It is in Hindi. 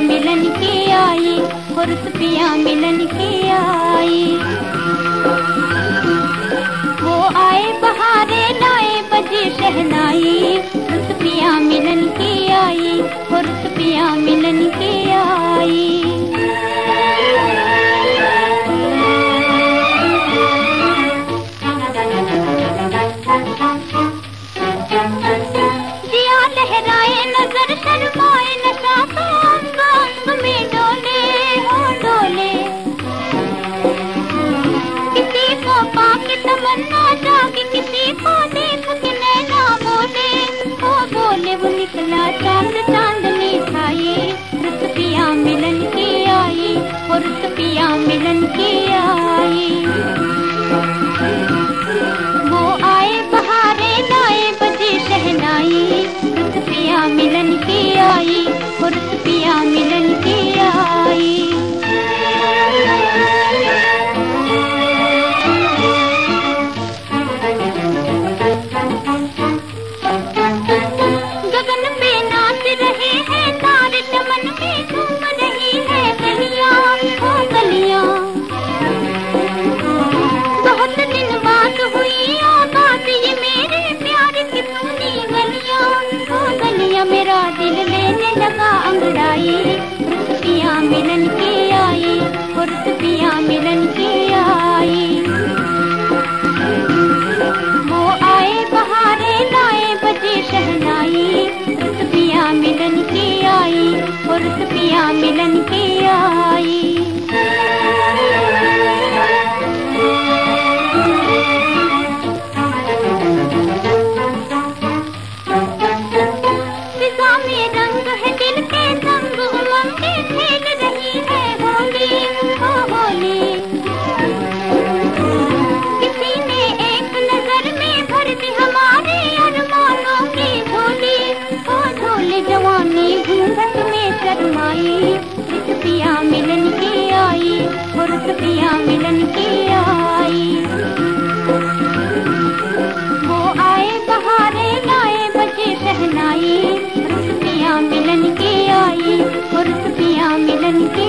मिलन के आई रुत पिया मिलन के आई। वो आए बहारे लाए बजे शहनाई। आई रुत पिया मिलन के आई। तो में डोले हो डोले। किसी को देख के नैना बोले। वो बोले, वो निकला चाँद मिलन की मिलन के आई और पिया मिलन के आई वो आए बहारे लाए, बजे शहनाई रुपया मिलन के आई और पिया मिलन के आई पिया मिलन के आई। वो आए बहारे लाए बचे शहनाई पिया मिलन के आई रुस पिया मिलन के